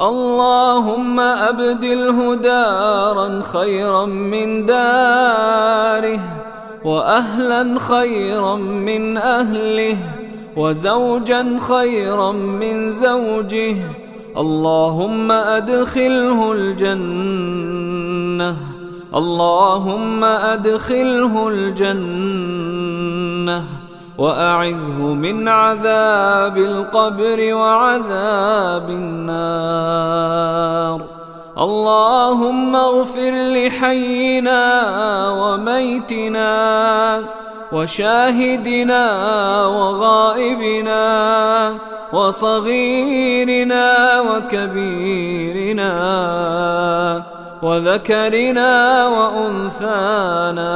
اللهم أبدله دارا خيرا من داره وأهلا خيرا من أهله وزوجا خيرا من زوجه. اللهم أدخله الجنة اللهم أدخله الجنة وأعذه من عذاب القبر وعذاب النار. اللهم اغفر لحينا وميتنا وشاهدنا وغائبنا وصغيرنا وكبيرنا وذكرنا وأنثانا